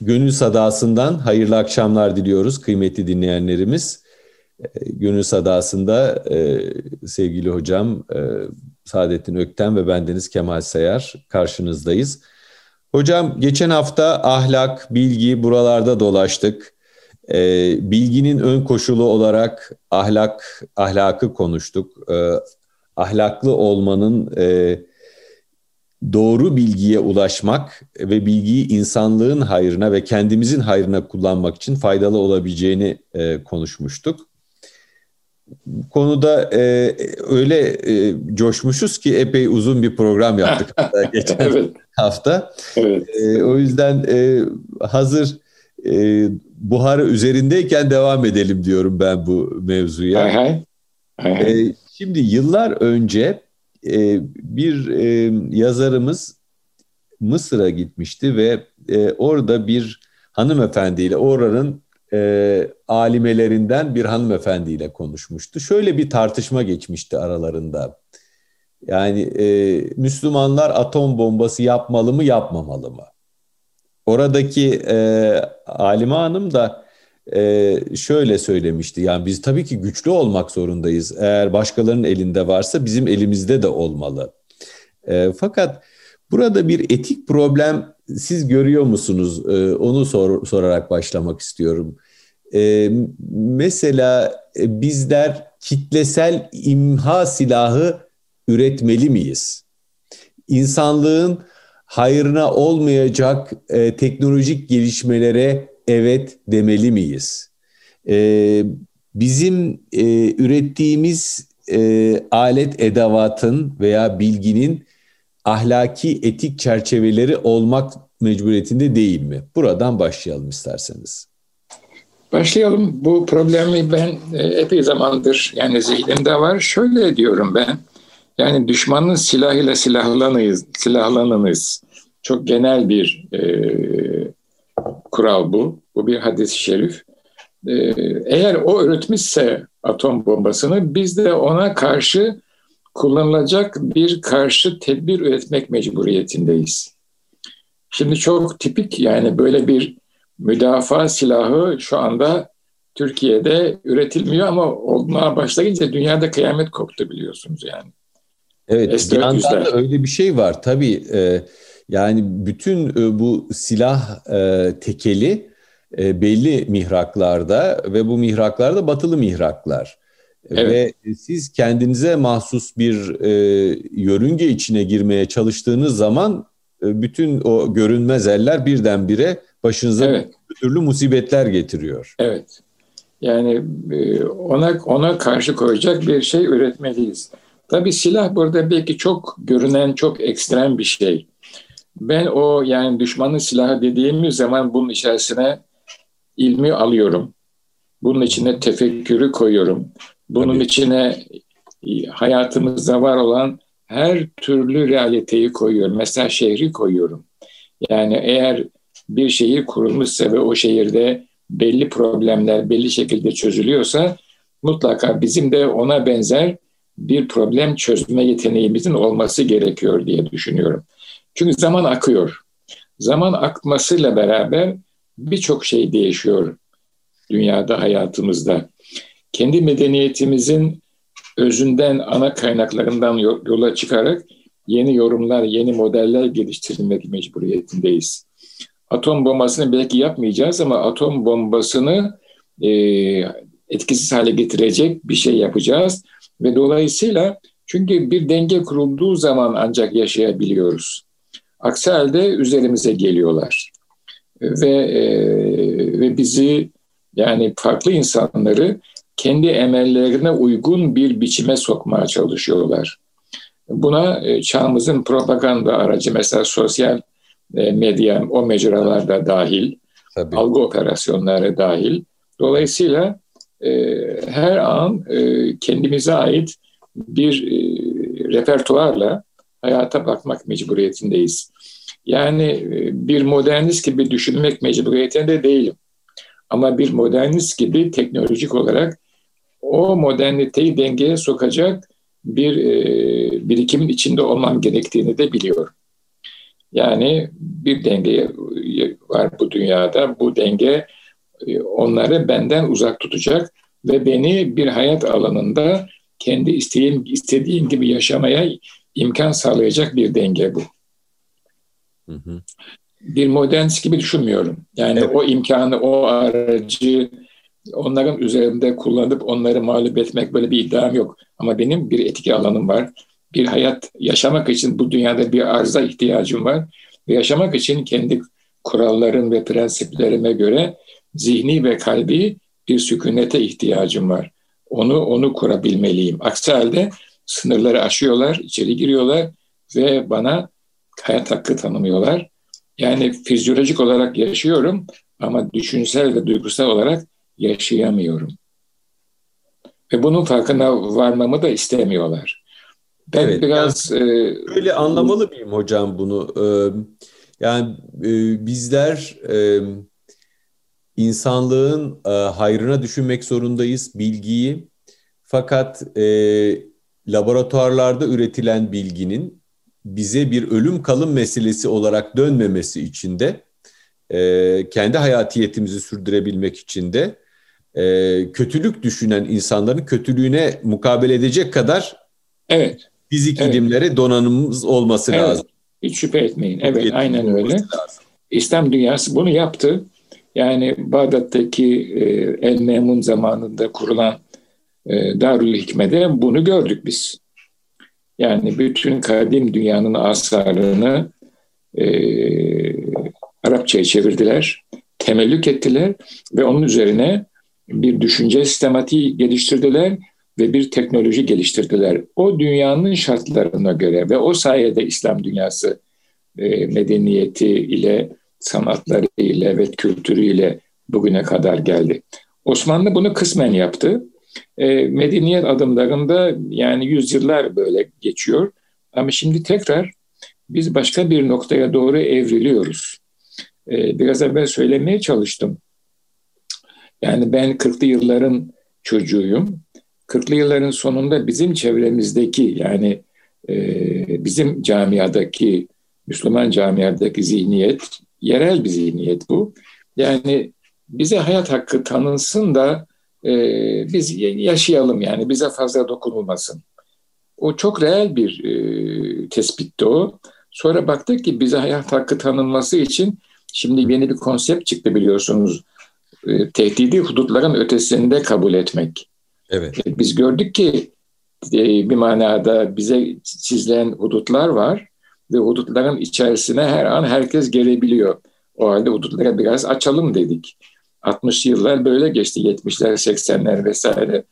Gönül Sadası'ndan hayırlı akşamlar diliyoruz kıymetli dinleyenlerimiz. E, Gönül Sadası'nda e, sevgili hocam e, Saadettin Ökten ve bendeniz Kemal Sayar karşınızdayız. Hocam geçen hafta ahlak, bilgi buralarda dolaştık. E, bilginin ön koşulu olarak ahlak, ahlakı konuştuk. E, ahlaklı olmanın e, doğru bilgiye ulaşmak ve bilgiyi insanlığın hayrına ve kendimizin hayrına kullanmak için faydalı olabileceğini e, konuşmuştuk. Konuda e, öyle e, coşmuşuz ki epey uzun bir program yaptık geçen evet. hafta. Evet. E, o yüzden e, hazır e, buharı üzerindeyken devam edelim diyorum ben bu mevzuya. Aha. Aha. E, şimdi yıllar önce e, bir e, yazarımız Mısır'a gitmişti ve e, orada bir hanımefendiyle oranın e, alimelerinden bir hanımefendiyle konuşmuştu. Şöyle bir tartışma geçmişti aralarında. Yani e, Müslümanlar atom bombası yapmalı mı yapmamalı mı? Oradaki e, Alime Hanım da e, şöyle söylemişti. Yani biz tabii ki güçlü olmak zorundayız. Eğer başkalarının elinde varsa bizim elimizde de olmalı. E, fakat burada bir etik problem siz görüyor musunuz? E, onu sor, sorarak başlamak istiyorum. E, mesela bizler kitlesel imha silahı üretmeli miyiz? İnsanlığın hayrına olmayacak e, teknolojik gelişmelere evet demeli miyiz? Ee, bizim e, ürettiğimiz e, alet edevatın veya bilginin ahlaki etik çerçeveleri olmak mecburiyetinde değil mi? Buradan başlayalım isterseniz. Başlayalım. Bu problemi ben e, epey zamandır yani zihnimde var. Şöyle diyorum ben. Yani düşmanın silahıyla silahlanıyız, silahlanınız. Çok genel bir e, kural bu. Bu bir hadis-i şerif. Ee, eğer o üretmişse atom bombasını biz de ona karşı kullanılacak bir karşı tedbir üretmek mecburiyetindeyiz. Şimdi çok tipik yani böyle bir müdafaa silahı şu anda Türkiye'de üretilmiyor ama olmaya başlayınca dünyada kıyamet koptu biliyorsunuz yani. Evet, bir yandan da öyle bir şey var. Tabii e, yani bütün e, bu silah e, tekeli e, belli mihraklarda ve bu mihraklarda batılı mihraklar. Evet. Ve siz kendinize mahsus bir e, yörünge içine girmeye çalıştığınız zaman e, bütün o görünmez eller birdenbire başınıza evet. bir türlü musibetler getiriyor. Evet. Yani e, ona ona karşı koyacak bir şey üretmeliyiz. Tabii silah burada belki çok görünen, çok ekstrem bir şey. Ben o yani düşmanın silahı dediğimiz zaman bunun içerisine ilmi alıyorum. Bunun içine tefekkürü koyuyorum. Bunun Tabii. içine hayatımızda var olan her türlü realiteyi koyuyorum. Mesela şehri koyuyorum. Yani eğer bir şehir kurulmuşsa ve o şehirde belli problemler belli şekilde çözülüyorsa mutlaka bizim de ona benzer bir problem çözme yeteneğimizin olması gerekiyor diye düşünüyorum. Çünkü zaman akıyor. Zaman akmasıyla beraber birçok şey değişiyor dünyada, hayatımızda. Kendi medeniyetimizin özünden, ana kaynaklarından yola çıkarak yeni yorumlar, yeni modeller geliştirmek mecburiyetindeyiz. Atom bombasını belki yapmayacağız ama atom bombasını e, etkisiz hale getirecek bir şey yapacağız. Ve dolayısıyla çünkü bir denge kurulduğu zaman ancak yaşayabiliyoruz. Aksi halde üzerimize geliyorlar. Ve, e, ve bizi yani farklı insanları kendi emellerine uygun bir biçime sokmaya çalışıyorlar. Buna e, çağımızın propaganda aracı mesela sosyal e, medya, o mecralarda dahil, Tabii. algı operasyonları dahil. Dolayısıyla e, her an e, kendimize ait bir e, repertuarla hayata bakmak mecburiyetindeyiz. Yani e, bir modernist gibi düşünmek mecburiyetinde değilim. Ama bir modernist gibi teknolojik olarak o moderniteyi dengeye sokacak bir e, birikimin içinde olmam gerektiğini de biliyorum. Yani bir denge var bu dünyada. Bu denge e, onları benden uzak tutacak ve beni bir hayat alanında kendi istediğim, istediğim gibi yaşamaya imkan sağlayacak bir denge bu. Hı hı. Bir modernist gibi düşünmüyorum. Yani evet. o imkanı, o aracı onların üzerinde kullanıp onları mağlup etmek böyle bir iddiam yok. Ama benim bir etki alanım var. Bir hayat yaşamak için bu dünyada bir arıza ihtiyacım var. Ve yaşamak için kendi kurallarım ve prensiplerime göre zihni ve kalbi bir sükunete ihtiyacım var. Onu onu kurabilmeliyim. Aksi halde sınırları aşıyorlar, içeri giriyorlar ve bana hayat hakkı tanımıyorlar. Yani fizyolojik olarak yaşıyorum ama düşünsel ve duygusal olarak yaşayamıyorum. Ve bunun farkına varmamı da istemiyorlar. Ben evet, biraz yani, e, öyle anlamalı mıyım hocam bunu? Ee, yani e, bizler e, insanlığın e, hayrına düşünmek zorundayız bilgiyi. Fakat e, laboratuvarlarda üretilen bilginin bize bir ölüm kalım meselesi olarak dönmemesi için de e, kendi hayatiyetimizi sürdürebilmek için de e, kötülük düşünen insanların kötülüğüne mukabele edecek kadar evet fizik evet. ilimlere donanımımız olması evet. lazım. Hiç şüphe etmeyin. Evet, Yetkin aynen öyle. Lazım. İslam dünyası bunu yaptı. Yani Bağdat'taki e, El Memun zamanında kurulan Darül Hikme'de bunu gördük biz. Yani bütün kadim dünyanın asarını e, Arapçaya çevirdiler, temellük ettiler ve onun üzerine bir düşünce sistematiği geliştirdiler ve bir teknoloji geliştirdiler. O dünyanın şartlarına göre ve o sayede İslam dünyası e, medeniyeti ile, sanatları ile ve kültürü ile bugüne kadar geldi. Osmanlı bunu kısmen yaptı. E, medeniyet adımlarında yani yüzyıllar böyle geçiyor. Ama şimdi tekrar biz başka bir noktaya doğru evriliyoruz. E, biraz evvel söylemeye çalıştım. Yani ben 40'lı yılların çocuğuyum. 40'lı yılların sonunda bizim çevremizdeki yani e, bizim camiadaki Müslüman camiadaki zihniyet yerel bir zihniyet bu. Yani bize hayat hakkı tanınsın da e, biz yaşayalım yani bize fazla dokunulmasın. O çok reel bir e, tespitti o. Sonra baktık ki bize hayat hakkı tanınması için şimdi yeni bir konsept çıktı biliyorsunuz. E, tehdidi hudutların ötesinde kabul etmek. Evet. E, biz gördük ki e, bir manada bize çizilen hudutlar var ve hudutların içerisine her an herkes gelebiliyor. O halde hudutlara biraz açalım dedik. 60 yıllar böyle geçti, 70'ler, 80'ler vesaire.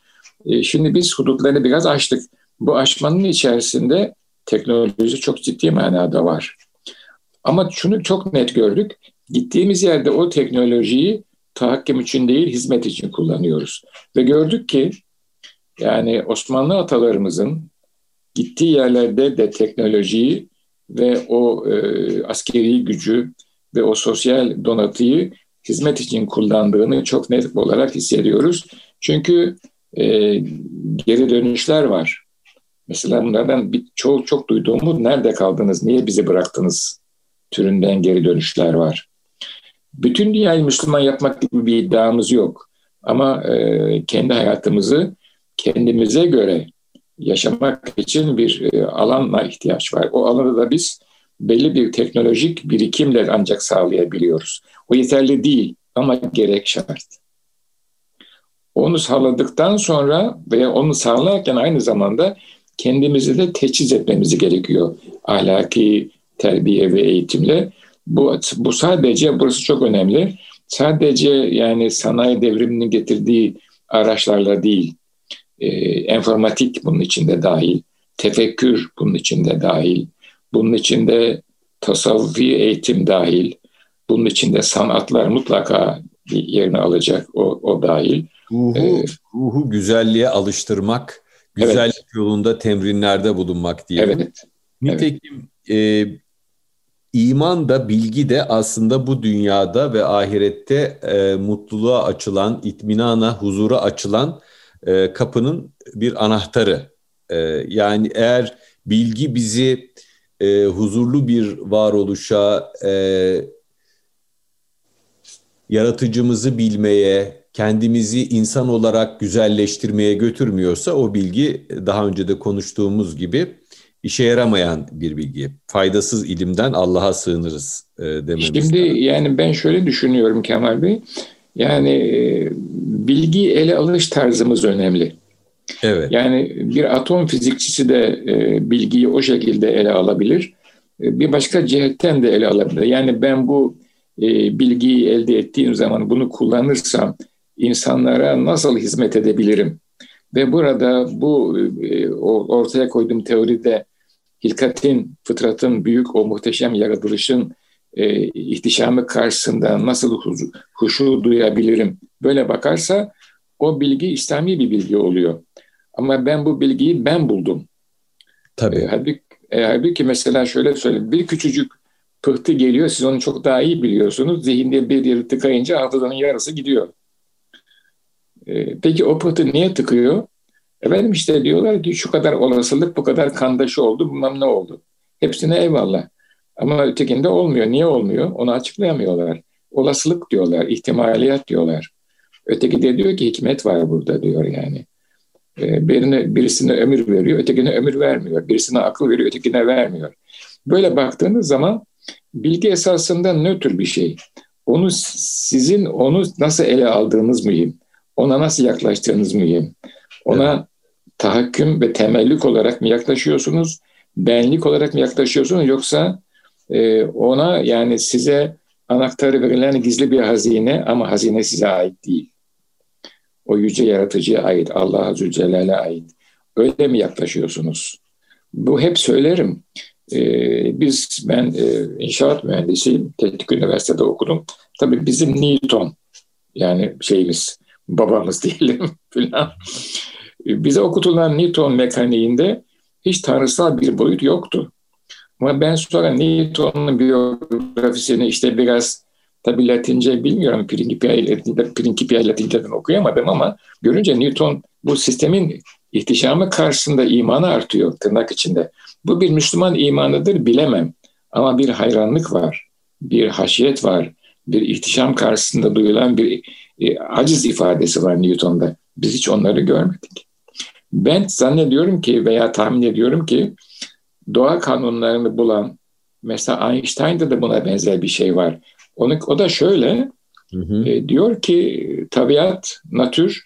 E, şimdi biz hudutlarını biraz açtık. Bu aşmanın içerisinde teknoloji çok ciddi manada var. Ama şunu çok net gördük. Gittiğimiz yerde o teknolojiyi tahakküm için değil, hizmet için kullanıyoruz. Ve gördük ki yani Osmanlı atalarımızın gittiği yerlerde de teknolojiyi ve o e, askeri gücü ve o sosyal donatıyı hizmet için kullandığını çok net olarak hissediyoruz. Çünkü e, geri dönüşler var. Mesela bunlardan bir, çok çok duyduğumuz nerede kaldınız, niye bizi bıraktınız türünden geri dönüşler var. Bütün dünyayı Müslüman yapmak gibi bir iddiamız yok. Ama e, kendi hayatımızı kendimize göre yaşamak için bir e, alanla ihtiyaç var. O alanda da biz belli bir teknolojik birikimle ancak sağlayabiliyoruz. O yeterli değil ama gerek şart. Onu sağladıktan sonra veya onu sağlarken aynı zamanda kendimizi de teçhiz etmemiz gerekiyor. Ahlaki terbiye ve eğitimle. Bu, bu sadece, burası çok önemli. Sadece yani sanayi devriminin getirdiği araçlarla değil, e, enformatik bunun içinde dahil, tefekkür bunun içinde dahil, bunun içinde tasavvufi eğitim dahil, bunun içinde sanatlar mutlaka yerini alacak, o, o dahil. Ruhu, ee, ruhu güzelliğe alıştırmak, güzellik evet. yolunda temrinlerde bulunmak diye. Evet. Nitekim evet. E, iman da bilgi de aslında bu dünyada ve ahirette e, mutluluğa açılan, itminana, huzura açılan e, kapının bir anahtarı. E, yani eğer bilgi bizi e, huzurlu bir varoluşa, e, yaratıcımızı bilmeye, kendimizi insan olarak güzelleştirmeye götürmüyorsa o bilgi daha önce de konuştuğumuz gibi işe yaramayan bir bilgi. Faydasız ilimden Allah'a sığınırız e, dememiz Şimdi lazım. yani ben şöyle düşünüyorum Kemal Bey. Yani e, bilgi ele alış tarzımız önemli. Evet. Yani bir atom fizikçisi de e, bilgiyi o şekilde ele alabilir. E, bir başka cihetten de ele alabilir. Yani ben bu e, bilgiyi elde ettiğim zaman bunu kullanırsam insanlara nasıl hizmet edebilirim? Ve burada bu e, ortaya koyduğum teoride hilkatin, fıtratın büyük o muhteşem yaratılışın e, ihtişamı karşısında nasıl huşu duyabilirim? Böyle bakarsa o bilgi İslami bir bilgi oluyor. Ama ben bu bilgiyi ben buldum. Tabii. E, halbuki, e, halbuki mesela şöyle söyleyeyim. Bir küçücük pıhtı geliyor. Siz onu çok daha iyi biliyorsunuz. Zihinde bir yeri tıkayınca hafızanın yarısı gidiyor. E, peki o pıhtı niye tıkıyor? Efendim işte diyorlar ki şu kadar olasılık, bu kadar kandaşı oldu, bilmem ne oldu. Hepsine eyvallah. Ama ötekinde olmuyor. Niye olmuyor? Onu açıklayamıyorlar. Olasılık diyorlar, ihtimaliyat diyorlar. Öteki de diyor ki hikmet var burada diyor yani. Ee, birine, birisine ömür veriyor, ötekine ömür vermiyor. Birisine akıl veriyor, ötekine vermiyor. Böyle baktığınız zaman bilgi esasında nötr bir şey. Onu sizin onu nasıl ele aldığınız mühim. Ona nasıl yaklaştığınız mühim. Ona evet. tahakküm ve temellik olarak mı yaklaşıyorsunuz? Benlik olarak mı yaklaşıyorsunuz? Yoksa e, ona yani size anahtarı verilen gizli bir hazine ama hazine size ait değil. O yüce yaratıcıya ait, Allah'a Zülcelal'e ait. Öyle mi yaklaşıyorsunuz? Bu hep söylerim. Ee, biz, ben e, inşaat mühendisiyim, Teknik Üniversitede okudum. Tabii bizim Newton, yani şeyimiz, babamız diyelim filan. Bize okutulan Newton mekaniğinde hiç tanrısal bir boyut yoktu. Ama ben sonra Newton'un biyografisini işte biraz tabi Latince bilmiyorum Principia Latinceden okuyamadım ama görünce Newton bu sistemin ihtişamı karşısında imanı artıyor tırnak içinde. Bu bir Müslüman imanıdır bilemem ama bir hayranlık var, bir haşiyet var, bir ihtişam karşısında duyulan bir e, aciz ifadesi var Newton'da. Biz hiç onları görmedik. Ben zannediyorum ki veya tahmin ediyorum ki doğa kanunlarını bulan mesela Einstein'da da buna benzer bir şey var. Onu, o da şöyle hı hı. E, diyor ki tabiat, natür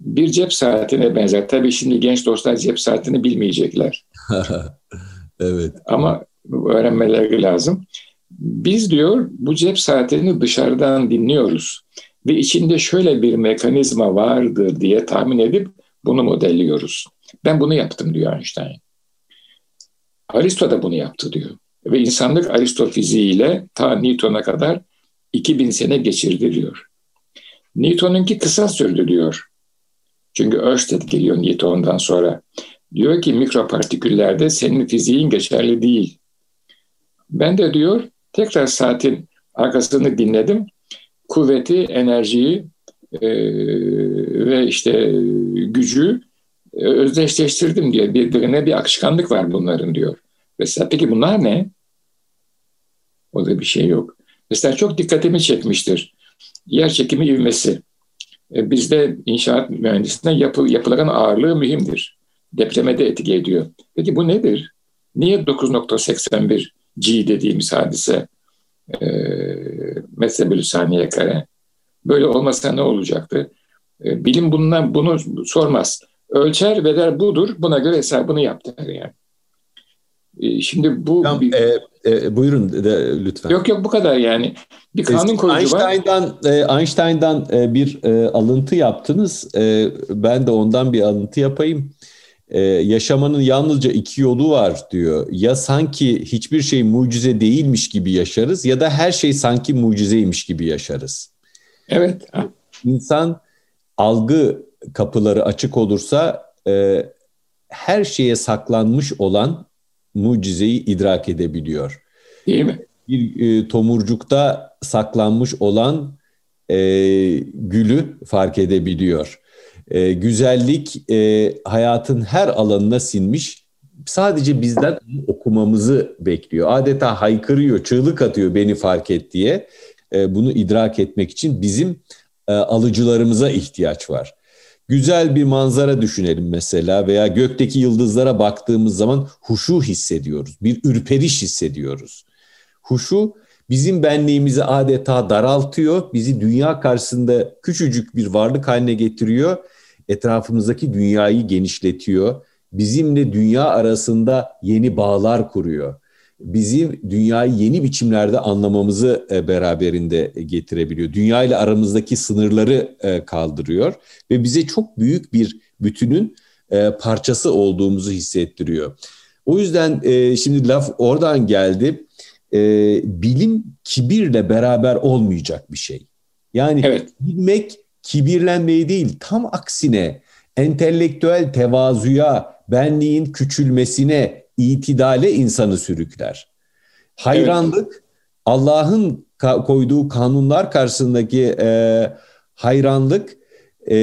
bir cep saatine benzer. Tabii şimdi genç dostlar cep saatini bilmeyecekler. evet. Ama öğrenmeleri lazım. Biz diyor bu cep saatini dışarıdan dinliyoruz ve içinde şöyle bir mekanizma vardır diye tahmin edip bunu modelliyoruz. Ben bunu yaptım diyor Einstein. Aristo da bunu yaptı diyor. Ve insanlık Aristo fiziğiyle ta Newton'a kadar 2000 sene geçirdi diyor. Newton'unki kısa sürdü diyor. Çünkü Ørsted geliyor Newton'dan sonra. Diyor ki mikropartiküllerde senin fiziğin geçerli değil. Ben de diyor tekrar saatin arkasını dinledim. Kuvveti, enerjiyi e, ve işte gücü e, özdeşleştirdim diyor. Birbirine bir akışkanlık var bunların diyor. Mesela peki bunlar ne? O bir şey yok. Mesela çok dikkatimi çekmiştir. Yer çekimi ivmesi. E, bizde inşaat mühendisliğinde yapı, yapıların ağırlığı mühimdir. Depreme de etki ediyor. Peki bu nedir? Niye 9.81 G dediğimiz hadise e, metre saniye kare? Böyle olmasa ne olacaktı? E, bilim bundan bunu sormaz. Ölçer ve der budur, buna göre hesabını yap der yani. E, şimdi bu... Tamam, bir... e, e, buyurun de, lütfen. Yok yok bu kadar yani. Bir kanun koyucu Einstein'dan, var. E, Einstein'dan e, bir e, alıntı yaptınız. E, ben de ondan bir alıntı yapayım. E, yaşamanın yalnızca iki yolu var diyor. Ya sanki hiçbir şey mucize değilmiş gibi yaşarız ya da her şey sanki mucizeymiş gibi yaşarız. Evet. İnsan algı kapıları açık olursa e, her şeye saklanmış olan mucizeyi idrak edebiliyor. Değil mi? Bir e, tomurcukta saklanmış olan e, gülü fark edebiliyor. E, güzellik e, hayatın her alanına sinmiş sadece bizden okumamızı bekliyor. Adeta haykırıyor, çığlık atıyor beni fark et diye. E, bunu idrak etmek için bizim e, alıcılarımıza ihtiyaç var. Güzel bir manzara düşünelim mesela veya gökteki yıldızlara baktığımız zaman huşu hissediyoruz. Bir ürperiş hissediyoruz. Huşu bizim benliğimizi adeta daraltıyor, bizi dünya karşısında küçücük bir varlık haline getiriyor, etrafımızdaki dünyayı genişletiyor, bizimle dünya arasında yeni bağlar kuruyor. Bizim dünyayı yeni biçimlerde anlamamızı e, beraberinde getirebiliyor. Dünya ile aramızdaki sınırları e, kaldırıyor ve bize çok büyük bir bütünün e, parçası olduğumuzu hissettiriyor. O yüzden şimdi laf oradan geldi bilim kibirle beraber olmayacak bir şey. Yani evet. bilmek kibirlenmeyi değil tam aksine entelektüel tevazuya, benliğin küçülmesine, itidale insanı sürükler. Hayranlık evet. Allah'ın koyduğu kanunlar karşısındaki e, hayranlık e,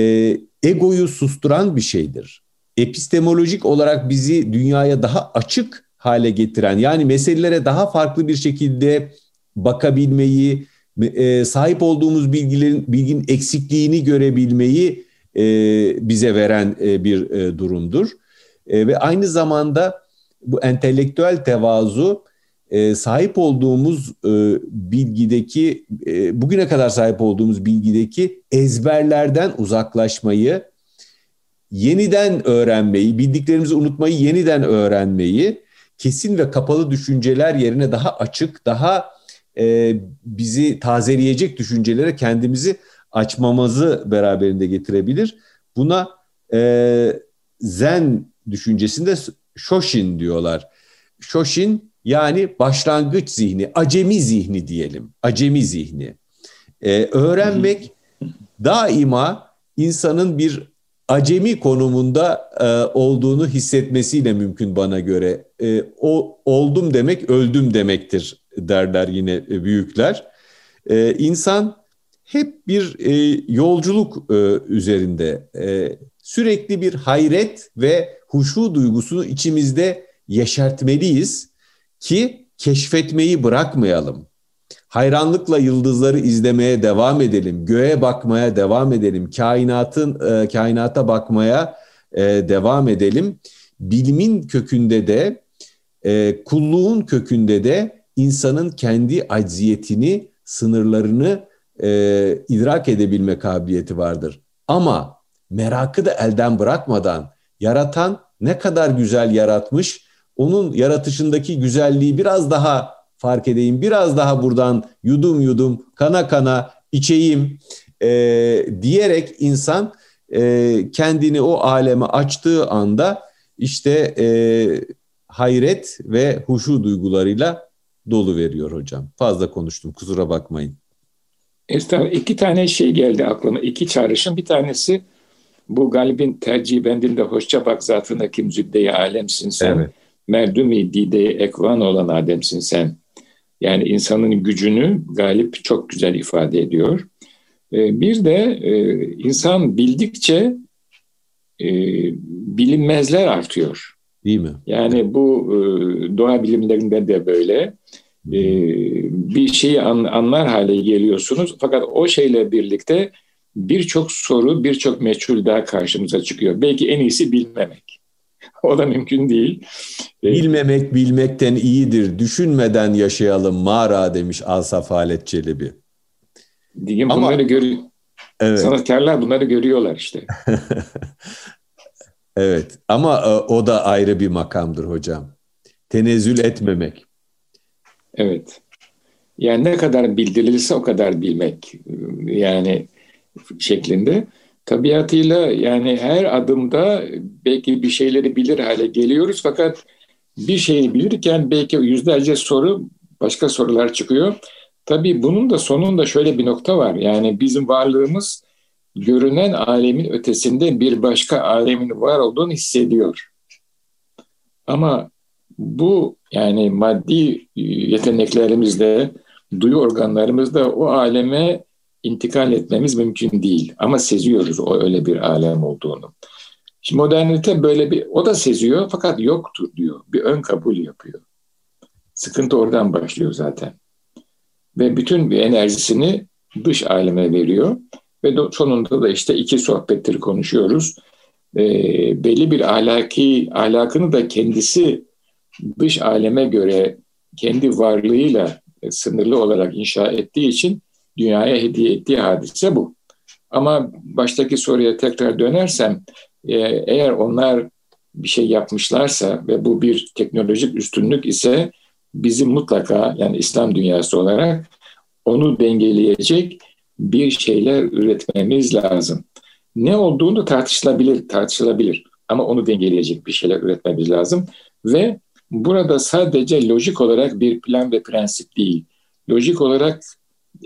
egoyu susturan bir şeydir. Epistemolojik olarak bizi dünyaya daha açık hale getiren yani meselelere daha farklı bir şekilde bakabilmeyi, e, sahip olduğumuz bilgilerin bilginin eksikliğini görebilmeyi e, bize veren e, bir e, durumdur. E, ve aynı zamanda bu entelektüel tevazu e, sahip olduğumuz e, bilgideki e, bugüne kadar sahip olduğumuz bilgideki ezberlerden uzaklaşmayı, yeniden öğrenmeyi, bildiklerimizi unutmayı yeniden öğrenmeyi kesin ve kapalı düşünceler yerine daha açık, daha e, bizi tazeleyecek düşüncelere kendimizi açmamızı beraberinde getirebilir. Buna e, zen düşüncesinde Shoshin diyorlar. Shoshin yani başlangıç zihni, acemi zihni diyelim. Acemi zihni. Ee, öğrenmek daima insanın bir acemi konumunda e, olduğunu hissetmesiyle mümkün bana göre. E, o oldum demek öldüm demektir derler yine e, büyükler. E, insan hep bir e, yolculuk e, üzerinde e, sürekli bir hayret ve huşu duygusunu içimizde yeşertmeliyiz ki keşfetmeyi bırakmayalım. Hayranlıkla yıldızları izlemeye devam edelim, göğe bakmaya devam edelim, kainatın e, kainata bakmaya e, devam edelim. Bilimin kökünde de, e, kulluğun kökünde de insanın kendi acziyetini, sınırlarını e, idrak edebilme kabiliyeti vardır. Ama merakı da elden bırakmadan yaratan ne kadar güzel yaratmış, onun yaratışındaki güzelliği biraz daha fark edeyim. Biraz daha buradan yudum yudum kana kana içeyim e, diyerek insan e, kendini o aleme açtığı anda işte e, hayret ve huşu duygularıyla dolu veriyor hocam. Fazla konuştum kusura bakmayın. Estağfurullah. iki tane şey geldi aklıma. iki çağrışım. Bir tanesi bu galibin tercih bendinde hoşça bak zatına kim zübde alemsin sen. Evet. Merdumi dide ekvan olan ademsin sen. Yani insanın gücünü Galip çok güzel ifade ediyor. Ee, bir de e, insan bildikçe e, bilinmezler artıyor. Değil mi? Yani bu e, doğa bilimlerinde de böyle. Bir şeyi anlar hale geliyorsunuz fakat o şeyle birlikte birçok soru, birçok meçhul daha karşımıza çıkıyor. Belki en iyisi bilmemek. o da mümkün değil. Ee, Bilmemek bilmekten iyidir. Düşünmeden yaşayalım mağara demiş Asaf Halet Çelebi. Diyeyim Ama, bunları gör evet. sanatkarlar bunları görüyorlar işte. evet ama e, o da ayrı bir makamdır hocam. Tenezzül etmemek. Evet. Yani ne kadar bildirilirse o kadar bilmek. Yani şeklinde tabiatıyla yani her adımda belki bir şeyleri bilir hale geliyoruz fakat bir şeyi bilirken belki yüzlerce soru başka sorular çıkıyor. Tabii bunun da sonunda şöyle bir nokta var. Yani bizim varlığımız görünen alemin ötesinde bir başka alemin var olduğunu hissediyor. Ama bu yani maddi yeteneklerimizle, duyu organlarımızda o aleme intikal etmemiz mümkün değil. Ama seziyoruz o öyle bir alem olduğunu. Şimdi modernite böyle bir, o da seziyor fakat yoktur diyor. Bir ön kabul yapıyor. Sıkıntı oradan başlıyor zaten. Ve bütün bir enerjisini dış aleme veriyor. Ve sonunda da işte iki sohbetleri konuşuyoruz. E, belli bir ahlaki, ahlakını da kendisi dış aleme göre kendi varlığıyla sınırlı olarak inşa ettiği için dünyaya hediye ettiği hadise bu. Ama baştaki soruya tekrar dönersem e, eğer onlar bir şey yapmışlarsa ve bu bir teknolojik üstünlük ise bizim mutlaka yani İslam dünyası olarak onu dengeleyecek bir şeyler üretmemiz lazım. Ne olduğunu tartışılabilir, tartışılabilir ama onu dengeleyecek bir şeyler üretmemiz lazım ve burada sadece lojik olarak bir plan ve prensip değil. Lojik olarak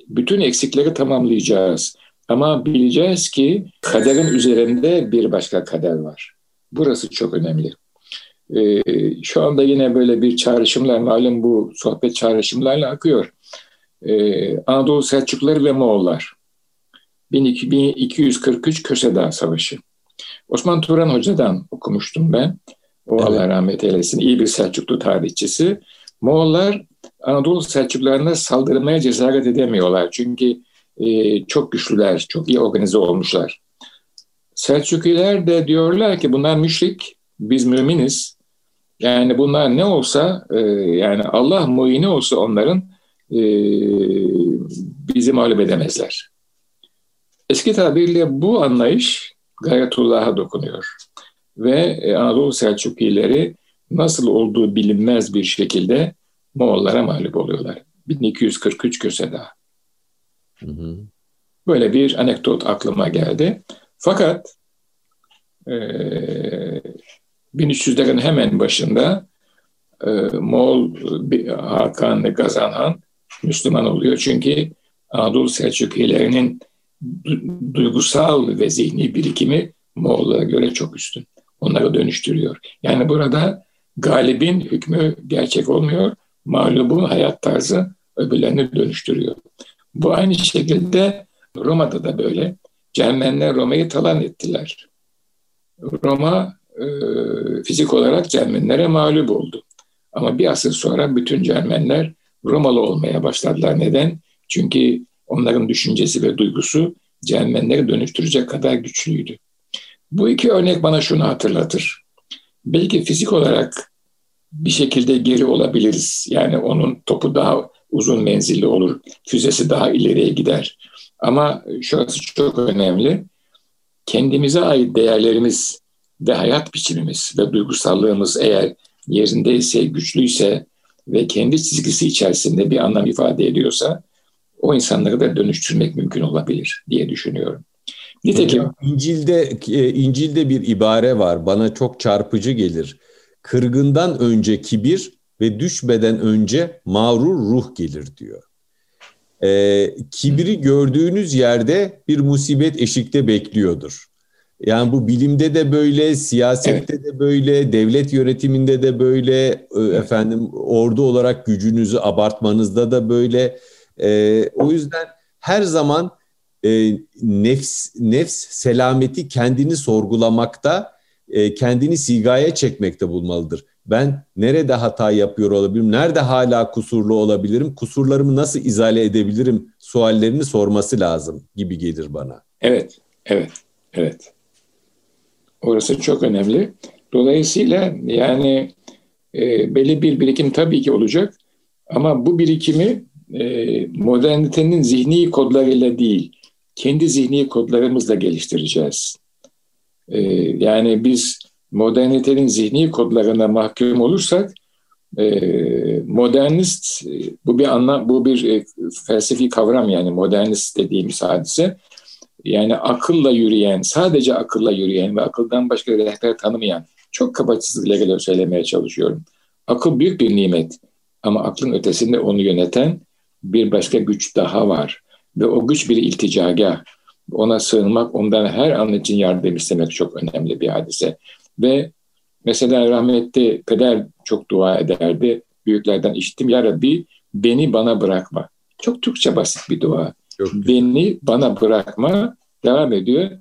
bütün eksikleri tamamlayacağız. Ama bileceğiz ki kaderin üzerinde bir başka kader var. Burası çok önemli. Ee, şu anda yine böyle bir çağrışımlar, malum bu sohbet çağrışımlarla akıyor. Ee, Anadolu Selçukluları ve Moğollar. 1243 Kösedağ Savaşı. Osman Turan Hoca'dan okumuştum ben. O evet. Allah rahmet eylesin. İyi bir Selçuklu tarihçisi. Moğollar Anadolu Selçuklularına saldırmaya cesaret edemiyorlar. Çünkü e, çok güçlüler, çok iyi organize olmuşlar. Selçukiler de diyorlar ki bunlar müşrik, biz müminiz. Yani bunlar ne olsa, e, yani Allah muini olsa onların e, bizi mağlup edemezler. Eski tabirle bu anlayış Gayetullah'a dokunuyor. Ve e, Anadolu Selçukileri nasıl olduğu bilinmez bir şekilde Moğollara mağlup oluyorlar. 1243 Köseda. Hı hı. Böyle bir anekdot aklıma geldi. Fakat e, 1300'lerin hemen başında e, Moğol Hakan Gazan Han Müslüman oluyor. Çünkü Anadolu Selçukilerinin duygusal ve zihni birikimi Moğollara göre çok üstün. Onları dönüştürüyor. Yani burada galibin hükmü gerçek olmuyor. Mağlubun hayat tarzı öbürlerini dönüştürüyor. Bu aynı şekilde Roma'da da böyle. Cermenler Roma'yı talan ettiler. Roma e, fizik olarak Cermenlere mağlup oldu. Ama bir asır sonra bütün Cermenler Romalı olmaya başladılar. Neden? Çünkü onların düşüncesi ve duygusu Cermenleri dönüştürecek kadar güçlüydü. Bu iki örnek bana şunu hatırlatır. Belki fizik olarak bir şekilde geri olabiliriz. Yani onun topu daha uzun menzilli olur, füzesi daha ileriye gider. Ama şurası çok önemli. Kendimize ait değerlerimiz ve hayat biçimimiz ve duygusallığımız eğer yerindeyse, güçlüyse ve kendi çizgisi içerisinde bir anlam ifade ediyorsa o insanları da dönüştürmek mümkün olabilir diye düşünüyorum. Nitekim İncil'de e, İncil'de bir ibare var bana çok çarpıcı gelir. Kırgından önce kibir ve düşmeden önce mağrur ruh gelir diyor. E, kibri gördüğünüz yerde bir musibet eşikte bekliyordur. Yani bu bilimde de böyle, siyasette evet. de böyle, devlet yönetiminde de böyle, e, evet. efendim ordu olarak gücünüzü abartmanızda da böyle. E, o yüzden her zaman e, nefs nefs selameti kendini sorgulamakta, e, kendini sigaya çekmekte bulmalıdır. Ben nerede hata yapıyor olabilirim? Nerede hala kusurlu olabilirim? Kusurlarımı nasıl izale edebilirim? Suallerini sorması lazım gibi gelir bana. Evet, evet, evet. Orası çok önemli. Dolayısıyla yani e, belli bir birikim tabii ki olacak. Ama bu birikimi e, modernitenin zihni kodlarıyla değil, kendi zihni kodlarımızla geliştireceğiz. E, yani biz modernitenin zihni kodlarına mahkum olursak e, modernist bu bir anlam bu bir e, felsefi kavram yani modernist dediğimiz hadise yani akılla yürüyen sadece akılla yürüyen ve akıldan başka rehber tanımayan çok kaba çizgilerle söylemeye çalışıyorum. Akıl büyük bir nimet ama aklın ötesinde onu yöneten bir başka güç daha var ve o güç bir ilticagah. Ona sığınmak, ondan her an için yardım istemek çok önemli bir hadise. Ve mesela rahmetli peder çok dua ederdi. Büyüklerden işittim. Ya Rabbi beni bana bırakma. Çok Türkçe basit bir dua. Çok beni bana bırakma. Devam ediyor.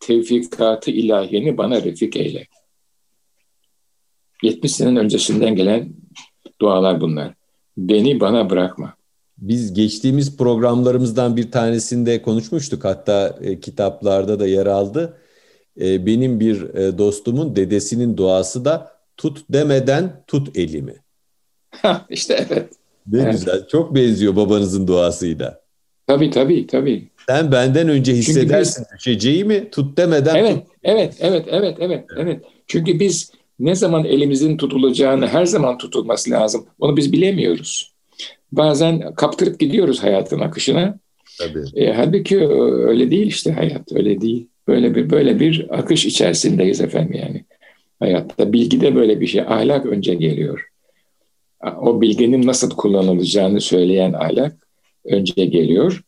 tevfikatı ilahiyeni bana refik eyle. 70 senenin öncesinden gelen dualar bunlar. Beni bana bırakma. Biz geçtiğimiz programlarımızdan bir tanesinde konuşmuştuk. Hatta e, kitaplarda da yer aldı. E, benim bir e, dostumun dedesinin duası da tut demeden tut elimi. İşte evet. Ne evet. güzel. Çok benziyor babanızın duasıyla. Tabii tabii tabii. Sen benden önce hissedersin biz, düşeceği mi? Tut demeden evet, tut. Evet, evet, evet, evet, evet. Çünkü biz ne zaman elimizin tutulacağını her zaman tutulması lazım. Onu biz bilemiyoruz. Bazen kaptırıp gidiyoruz hayatın akışına. Tabii. E, halbuki öyle değil işte hayat öyle değil. Böyle bir böyle bir akış içerisindeyiz efendim yani. Hayatta bilgi de böyle bir şey. Ahlak önce geliyor. O bilginin nasıl kullanılacağını söyleyen ahlak önce geliyor.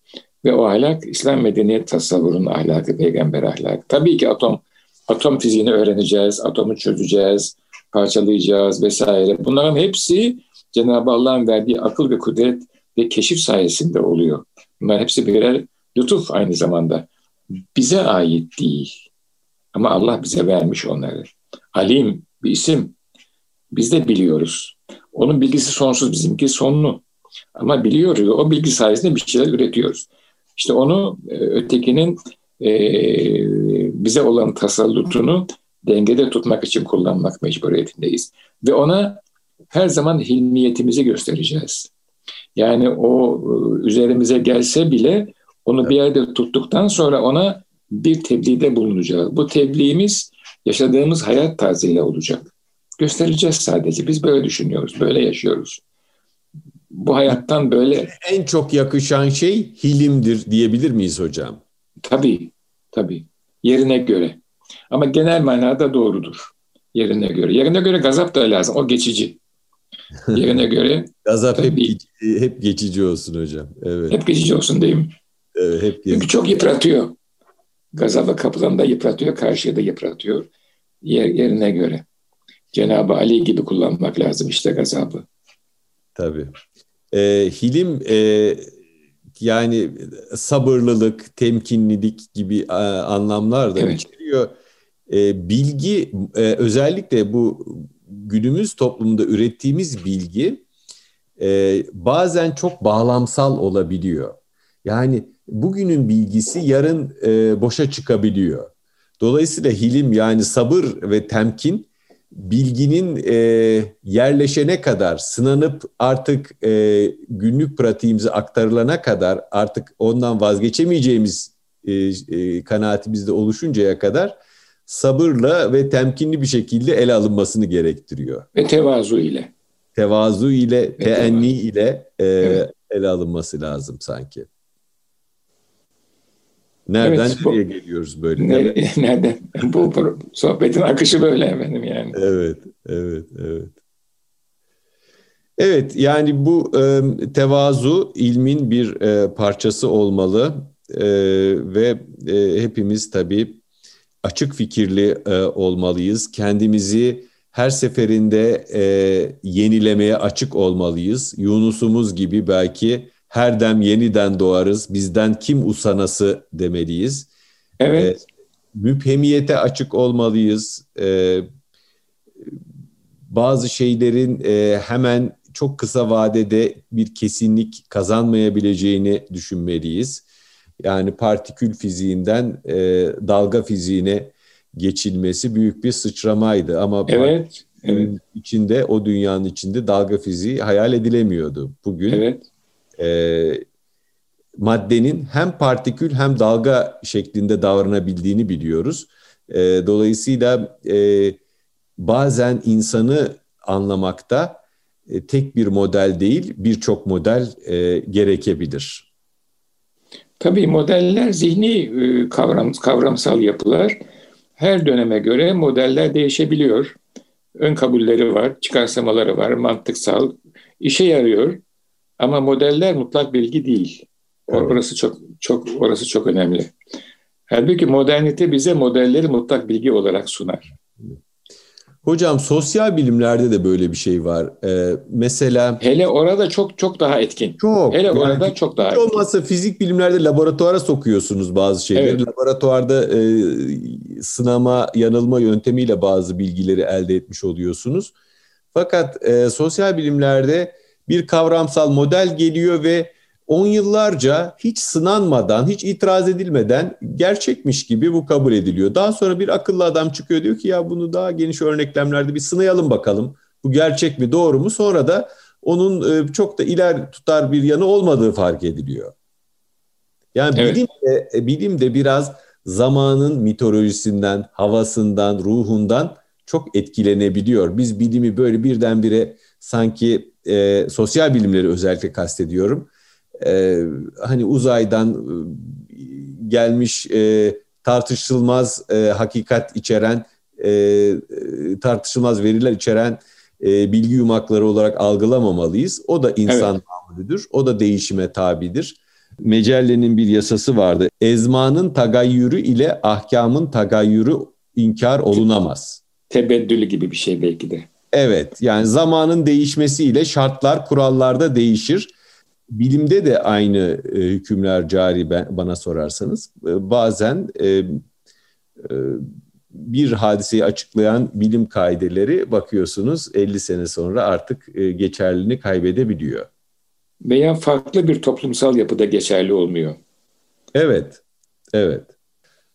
Ve o ahlak İslam medeniyet tasavvurunun ahlakı, peygamber ahlakı. Tabii ki atom atom fiziğini öğreneceğiz, atomu çözeceğiz, parçalayacağız vesaire. Bunların hepsi Cenab-ı Allah'ın verdiği akıl ve kudret ve keşif sayesinde oluyor. Bunlar hepsi birer lütuf aynı zamanda. Bize ait değil. Ama Allah bize vermiş onları. Alim bir isim. Biz de biliyoruz. Onun bilgisi sonsuz, bizimki sonlu. Ama biliyoruz. O bilgi sayesinde bir şeyler üretiyoruz. İşte onu e, ötekinin e, bize olan tasallutunu dengede tutmak için kullanmak mecburiyetindeyiz. Ve ona her zaman hilmiyetimizi göstereceğiz. Yani o e, üzerimize gelse bile onu bir yerde tuttuktan sonra ona bir tebliğde bulunacağız. Bu tebliğimiz yaşadığımız hayat tarzıyla olacak. Göstereceğiz sadece. Biz böyle düşünüyoruz, böyle yaşıyoruz. Bu hayattan böyle... En çok yakışan şey hilimdir diyebilir miyiz hocam? Tabii, tabii. Yerine göre. Ama genel manada doğrudur. Yerine göre. Yerine göre gazap da lazım. O geçici. Yerine göre. gazap hep, geçici, hep geçici olsun hocam. Evet. Hep geçici olsun değil mi? Evet, hep geçici. Çünkü çok yıpratıyor. Gazaba kapılan da yıpratıyor, karşıya da yıpratıyor. Yer, yerine göre. Cenab-ı Ali gibi kullanmak lazım işte gazabı. Tabii. E, hilim e, yani sabırlılık, temkinlilik gibi e, anlamlar da evet. içeriyor. E, bilgi e, özellikle bu günümüz toplumunda ürettiğimiz bilgi e, bazen çok bağlamsal olabiliyor. Yani bugünün bilgisi yarın e, boşa çıkabiliyor. Dolayısıyla hilim yani sabır ve temkin bilginin e, yerleşene kadar, sınanıp artık e, günlük pratiğimize aktarılana kadar artık ondan vazgeçemeyeceğimiz e, e, kanaatimizde oluşuncaya kadar sabırla ve temkinli bir şekilde ele alınmasını gerektiriyor. Ve tevazu ile. Tevazu ile, ve teenni tevazu. ile e, evet. ele alınması lazım sanki. Nereden evet, bu, nereye geliyoruz böyle? Nereden? nereden? bu sohbetin akışı böyle efendim yani. Evet, evet, evet. Evet, yani bu e, tevazu ilmin bir e, parçası olmalı e, ve e, hepimiz tabii açık fikirli e, olmalıyız. Kendimizi her seferinde e, yenilemeye açık olmalıyız. Yunus'umuz gibi belki her dem yeniden doğarız, bizden kim usanası demeliyiz. Evet. E, müphemiyete açık olmalıyız. E, bazı şeylerin e, hemen çok kısa vadede bir kesinlik kazanmayabileceğini düşünmeliyiz. Yani partikül fiziğinden e, dalga fiziğine geçilmesi büyük bir sıçramaydı ama evet, evet. içinde o dünyanın içinde dalga fiziği hayal edilemiyordu. Bugün evet e, maddenin hem partikül hem dalga şeklinde davranabildiğini biliyoruz. E, dolayısıyla e, bazen insanı anlamakta e, tek bir model değil birçok model e, gerekebilir. Tabii modeller zihni e, kavram, kavramsal yapılar. Her döneme göre modeller değişebiliyor. Ön kabulleri var, çıkarsamaları var, mantıksal, işe yarıyor. Ama modeller mutlak bilgi değil. Orası çok çok orası çok önemli. Halbuki modernite bize modelleri mutlak bilgi olarak sunar. Hocam sosyal bilimlerde de böyle bir şey var. Ee, mesela hele orada çok çok daha etkin. Çok. Hele yani, orada çok daha. Hiç olmazsa fizik bilimlerde laboratuvara sokuyorsunuz bazı şeyleri. Evet. Laboratuvarda e, sınama, yanılma yöntemiyle bazı bilgileri elde etmiş oluyorsunuz. Fakat e, sosyal bilimlerde bir kavramsal model geliyor ve on yıllarca hiç sınanmadan, hiç itiraz edilmeden gerçekmiş gibi bu kabul ediliyor. Daha sonra bir akıllı adam çıkıyor diyor ki ya bunu daha geniş örneklemlerde bir sınayalım bakalım. Bu gerçek mi, doğru mu? Sonra da onun e, çok da iler tutar bir yanı olmadığı fark ediliyor. Yani evet. bilim, de, e, bilim de biraz zamanın mitolojisinden, havasından, ruhundan çok etkilenebiliyor. Biz bilimi böyle birdenbire sanki e, sosyal bilimleri özellikle kastediyorum e, hani uzaydan e, gelmiş e, tartışılmaz e, hakikat içeren e, e, tartışılmaz veriler içeren e, bilgi yumakları olarak algılamamalıyız. O da insan evet. O da değişime tabidir. Mecelle'nin bir yasası vardı. Ezmanın tagayyürü ile ahkamın tagayyürü inkar olunamaz. Tebeddülü gibi bir şey belki de. Evet yani zamanın değişmesiyle şartlar kurallarda değişir. Bilimde de aynı e, hükümler cari ben, bana sorarsanız. E, bazen e, e, bir hadiseyi açıklayan bilim kaideleri bakıyorsunuz 50 sene sonra artık e, geçerliliğini kaybedebiliyor. Veya farklı bir toplumsal yapıda geçerli olmuyor. Evet, evet.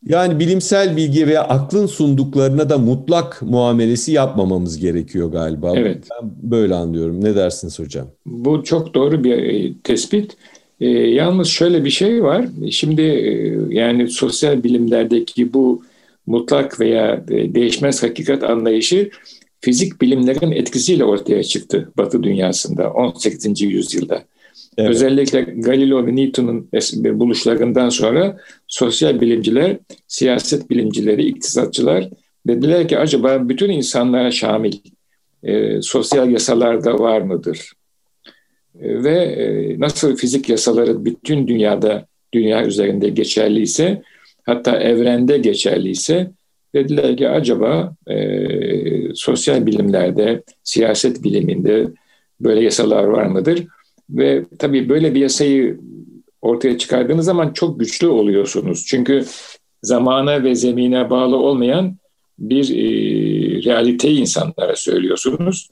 Yani bilimsel bilgi veya aklın sunduklarına da mutlak muamelesi yapmamamız gerekiyor galiba. Evet. Ben böyle anlıyorum. Ne dersiniz hocam? Bu çok doğru bir e, tespit. E, yalnız şöyle bir şey var. Şimdi e, yani sosyal bilimlerdeki bu mutlak veya e, değişmez hakikat anlayışı fizik bilimlerin etkisiyle ortaya çıktı Batı dünyasında 18. yüzyılda. Evet. Özellikle Galileo ve Newton'un buluşlarından sonra sosyal bilimciler, siyaset bilimcileri, iktisatçılar dediler ki acaba bütün insanlara şamil e, sosyal yasalar da var mıdır? E, ve e, nasıl fizik yasaları bütün dünyada, dünya üzerinde geçerliyse, hatta evrende geçerliyse, dediler ki acaba e, sosyal bilimlerde, siyaset biliminde böyle yasalar var mıdır? Ve tabii böyle bir yasayı ortaya çıkardığınız zaman çok güçlü oluyorsunuz. Çünkü zamana ve zemine bağlı olmayan bir e, realiteyi insanlara söylüyorsunuz.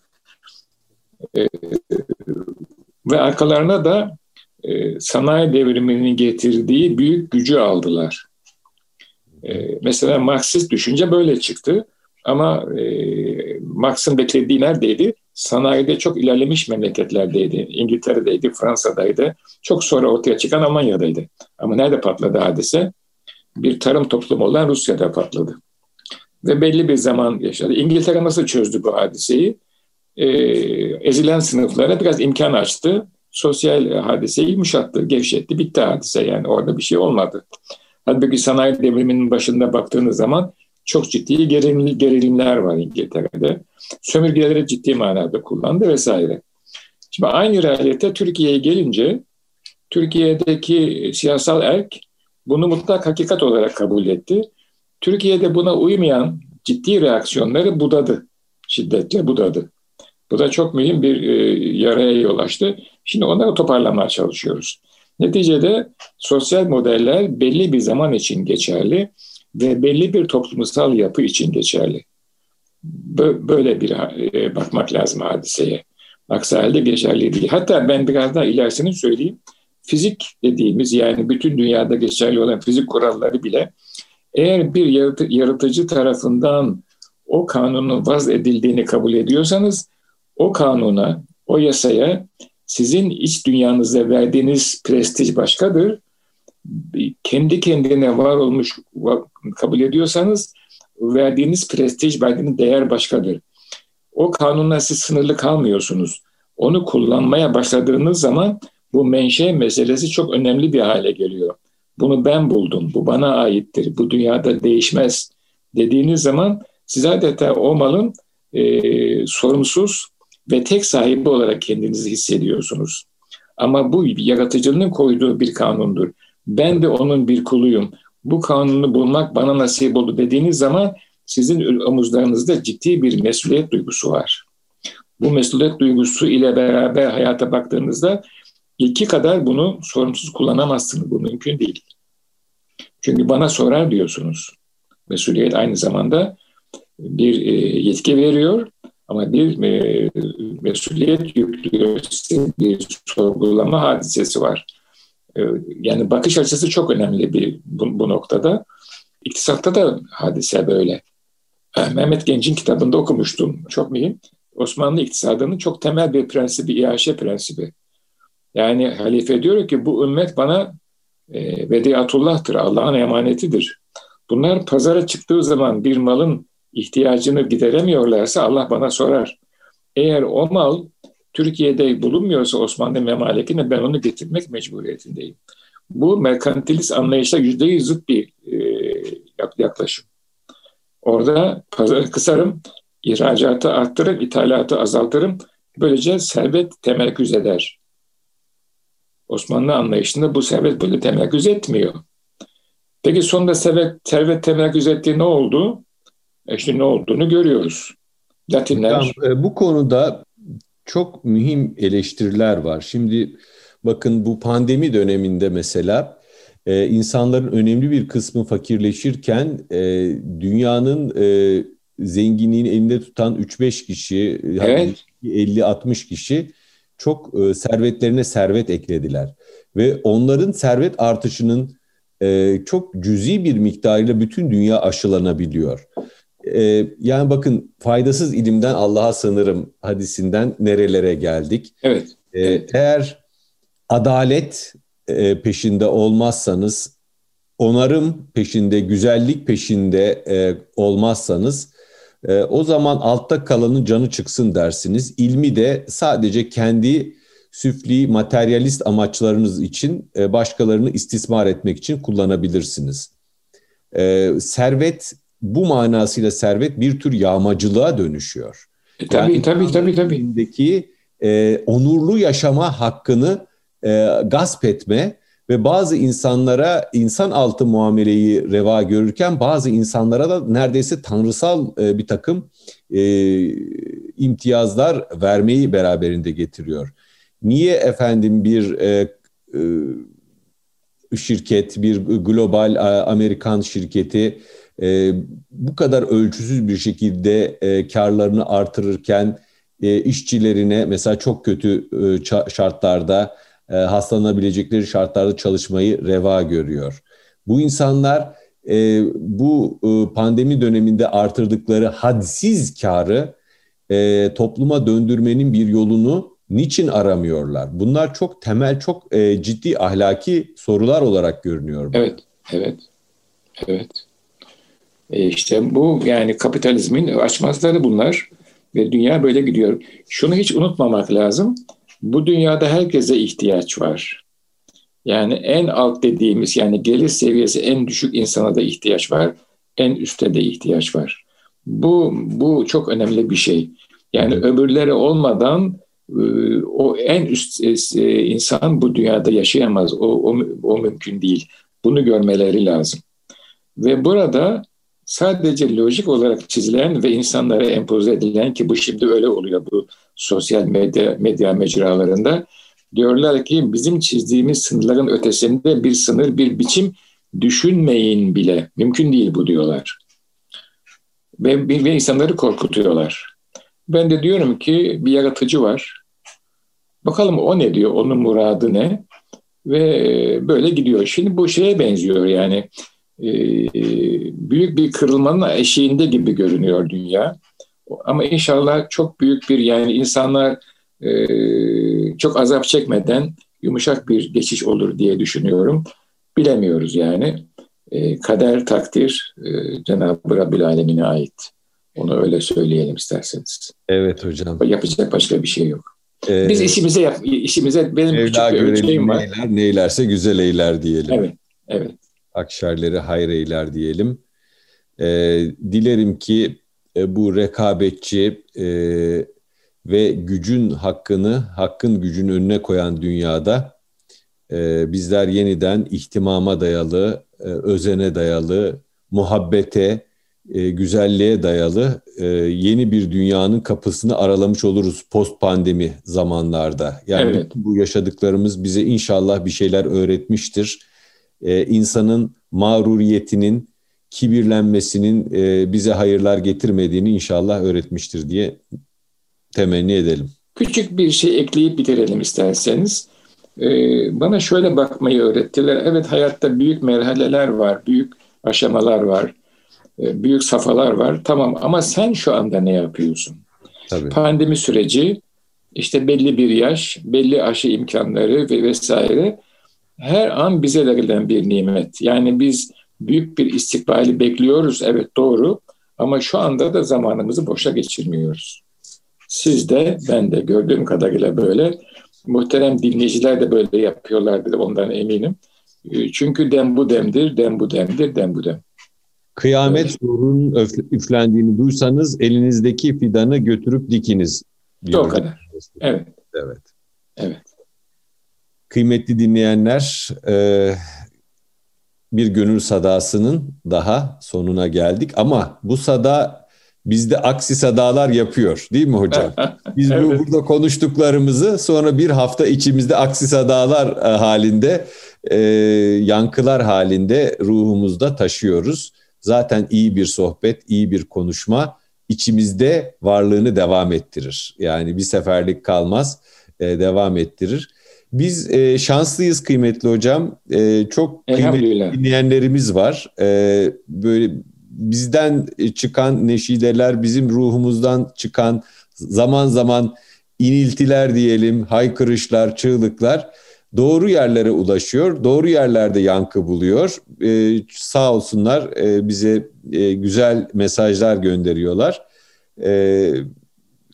E, ve arkalarına da e, sanayi devriminin getirdiği büyük gücü aldılar. E, mesela Marksist düşünce böyle çıktı. Ama e, Marx'ın beklediği neredeydi? Sanayide çok ilerlemiş memleketlerdeydi. İngiltere'deydi, Fransa'daydı. Çok sonra ortaya çıkan Almanya'daydı. Ama nerede patladı hadise? Bir tarım toplumu olan Rusya'da patladı. Ve belli bir zaman yaşadı. İngiltere nasıl çözdü bu hadiseyi? Ee, ezilen sınıflara biraz imkan açtı. Sosyal hadiseyi yumuşattı, gevşetti. Bitti hadise yani orada bir şey olmadı. Halbuki sanayi devriminin başında baktığınız zaman çok ciddi gerilimler var İngiltere'de. Sömürgeleri ciddi manada kullandı vesaire. Şimdi aynı realite Türkiye'ye gelince Türkiye'deki siyasal erk bunu mutlak hakikat olarak kabul etti. Türkiye'de buna uymayan ciddi reaksiyonları budadı. Şiddetle budadı. Bu da çok mühim bir e, yaraya yol açtı. Şimdi onları toparlamaya çalışıyoruz. Neticede sosyal modeller belli bir zaman için geçerli ve belli bir toplumsal yapı için geçerli. Böyle bir e, bakmak lazım hadiseye. Aksi halde geçerli değil. Hatta ben biraz daha ilerisini söyleyeyim. Fizik dediğimiz yani bütün dünyada geçerli olan fizik kuralları bile eğer bir yaratıcı tarafından o kanunun vaz edildiğini kabul ediyorsanız o kanuna, o yasaya sizin iç dünyanızda verdiğiniz prestij başkadır kendi kendine var olmuş kabul ediyorsanız verdiğiniz prestij, verdiğiniz değer başkadır. O kanunla siz sınırlı kalmıyorsunuz. Onu kullanmaya başladığınız zaman bu menşe meselesi çok önemli bir hale geliyor. Bunu ben buldum, bu bana aittir, bu dünyada değişmez dediğiniz zaman siz adeta o malın e, sorumsuz ve tek sahibi olarak kendinizi hissediyorsunuz. Ama bu yaratıcının koyduğu bir kanundur ben de onun bir kuluyum. Bu kanunu bulmak bana nasip oldu dediğiniz zaman sizin omuzlarınızda ciddi bir mesuliyet duygusu var. Bu mesuliyet duygusu ile beraber hayata baktığınızda ilki kadar bunu sorumsuz kullanamazsınız. Bu mümkün değil. Çünkü bana sorar diyorsunuz. Mesuliyet aynı zamanda bir e, yetki veriyor ama bir e, mesuliyet yüklüyor, bir sorgulama hadisesi var. E, yani bakış açısı çok önemli bir bu, bu noktada. İktisatta da hadise böyle. Mehmet Genç'in kitabında okumuştum. Çok mühim. Osmanlı iktisadının çok temel bir prensibi, iaşe prensibi. Yani halife diyor ki bu ümmet bana e, vediyatullah'tır, Allah'ın emanetidir. Bunlar pazara çıktığı zaman bir malın ihtiyacını gideremiyorlarsa Allah bana sorar. Eğer o mal Türkiye'de bulunmuyorsa Osmanlı memalekine ben onu getirmek mecburiyetindeyim. Bu merkantilist anlayışla yüzde yüz zıt bir e, yaklaşım. Orada pazarı kısarım, ihracatı arttırırım, ithalatı azaltırım. Böylece servet temerküz eder. Osmanlı anlayışında bu servet böyle temerküz etmiyor. Peki sonunda servet, servet temerküz ettiği ne oldu? E işte ne olduğunu görüyoruz. Latinler... Hocam, e, bu konuda çok mühim eleştiriler var. Şimdi bakın bu pandemi döneminde mesela e, insanların önemli bir kısmı fakirleşirken dünyanın zenginliğini elinde tutan 3-5 kişi, evet. 50-60 kişi çok e, servetlerine servet eklediler. Ve onların servet artışının e, çok cüzi bir miktarıyla bütün dünya aşılanabiliyor. E, yani bakın faydasız ilimden Allah'a sınırım hadisinden nerelere geldik. Evet. E, Eğer adalet e, peşinde olmazsanız, onarım peşinde, güzellik peşinde e, olmazsanız e, o zaman altta kalanın canı çıksın dersiniz. İlmi de sadece kendi süfli materyalist amaçlarınız için e, başkalarını istismar etmek için kullanabilirsiniz. E, servet bu manasıyla servet bir tür yağmacılığa dönüşüyor. E, tabii yani, tabii tabii tabii. E, onurlu yaşama hakkını e, gasp etme ve bazı insanlara insan altı muameleyi reva görürken bazı insanlara da neredeyse tanrısal e, bir takım e, imtiyazlar vermeyi beraberinde getiriyor. Niye efendim bir e, e, şirket, bir global Amerikan şirketi e, bu kadar ölçüsüz bir şekilde e, karlarını artırırken e, işçilerine mesela çok kötü e, şartlarda e, hastalanabilecekleri şartlarda çalışmayı reva görüyor. Bu insanlar e, bu e, pandemi döneminde artırdıkları hadsiz karı e, topluma döndürmenin bir yolunu niçin aramıyorlar? Bunlar çok temel, çok e, ciddi ahlaki sorular olarak görünüyor. Evet, evet, evet. E işte bu yani kapitalizmin açmazları bunlar ve dünya böyle gidiyor. Şunu hiç unutmamak lazım bu dünyada herkese ihtiyaç var. Yani en alt dediğimiz yani gelir seviyesi en düşük insana da ihtiyaç var. En üstte de ihtiyaç var. Bu, bu çok önemli bir şey. Yani öbürleri olmadan e, o en üst e, insan bu dünyada yaşayamaz. O, o, o mümkün değil. Bunu görmeleri lazım. Ve burada sadece lojik olarak çizilen ve insanlara empoze edilen ki bu şimdi öyle oluyor bu sosyal medya, medya mecralarında. Diyorlar ki bizim çizdiğimiz sınırların ötesinde bir sınır, bir biçim düşünmeyin bile. Mümkün değil bu diyorlar. Ve, ve insanları korkutuyorlar. Ben de diyorum ki bir yaratıcı var. Bakalım o ne diyor, onun muradı ne? Ve böyle gidiyor. Şimdi bu şeye benziyor yani büyük bir kırılmanın eşiğinde gibi görünüyor dünya. Ama inşallah çok büyük bir yani insanlar e, çok azap çekmeden yumuşak bir geçiş olur diye düşünüyorum. Bilemiyoruz yani. E, kader, takdir e, Cenab-ı Rabbül Alemin'e ait. Onu öyle söyleyelim isterseniz. Evet hocam. Yapacak başka bir şey yok. Ee, Biz işimize yap, işimize benim küçük bir ölçeğim var. Neyler, neylerse güzel eyler diyelim. Evet, evet. Akşerleri hayır eyler diyelim. Ee, dilerim ki e, bu rekabetçi e, ve gücün hakkını, hakkın gücün önüne koyan dünyada e, bizler yeniden ihtimama dayalı, e, özene dayalı, muhabbete, e, güzelliğe dayalı e, yeni bir dünyanın kapısını aralamış oluruz post pandemi zamanlarda. Yani evet. bu yaşadıklarımız bize inşallah bir şeyler öğretmiştir. E, insanın mağruriyetinin, kibirlenmesinin e, bize hayırlar getirmediğini inşallah öğretmiştir diye temenni edelim. Küçük bir şey ekleyip bitirelim isterseniz. Ee, bana şöyle bakmayı öğrettiler. Evet hayatta büyük merhaleler var, büyük aşamalar var, e, büyük safhalar var. Tamam ama sen şu anda ne yapıyorsun? Tabii. Pandemi süreci, işte belli bir yaş, belli aşı imkanları ve vesaire her an bize verilen bir nimet. Yani biz büyük bir istikbali bekliyoruz, evet doğru. Ama şu anda da zamanımızı boşa geçirmiyoruz. Siz de, ben de gördüğüm kadarıyla böyle. Muhterem dinleyiciler de böyle yapıyorlardır, ondan eminim. Ee, çünkü dem bu demdir, dem bu demdir, dem bu dem. Kıyamet evet. nurunun üflendiğini duysanız elinizdeki fidanı götürüp dikiniz. O kadar. Evet. Evet. Evet. Kıymetli dinleyenler, e, bir gönül sadasının daha sonuna geldik. Ama bu sada bizde aksi sadalar yapıyor değil mi hocam? Biz evet. bu burada konuştuklarımızı sonra bir hafta içimizde aksi sadalar e, halinde, e, yankılar halinde ruhumuzda taşıyoruz. Zaten iyi bir sohbet, iyi bir konuşma içimizde varlığını devam ettirir. Yani bir seferlik kalmaz, e, devam ettirir. Biz e, şanslıyız kıymetli hocam. E, çok kıymetli dinleyenlerimiz var. E, böyle bizden çıkan neşideler, bizim ruhumuzdan çıkan zaman zaman iniltiler diyelim, haykırışlar, çığlıklar doğru yerlere ulaşıyor. Doğru yerlerde yankı buluyor. E, sağ olsunlar e, bize e, güzel mesajlar gönderiyorlar. E,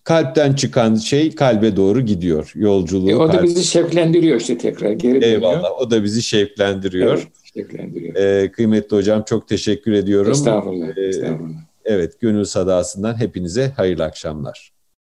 kalpten çıkan şey kalbe doğru gidiyor yolculuğu. E, o da kalp... bizi şevklendiriyor işte tekrar geri dönüyor. Eyvallah o da bizi şevklendiriyor. Evet, şevklendiriyor. E, kıymetli hocam çok teşekkür ediyorum. Estağfurullah. E, estağfurullah. Evet gönül sadasından hepinize hayırlı akşamlar.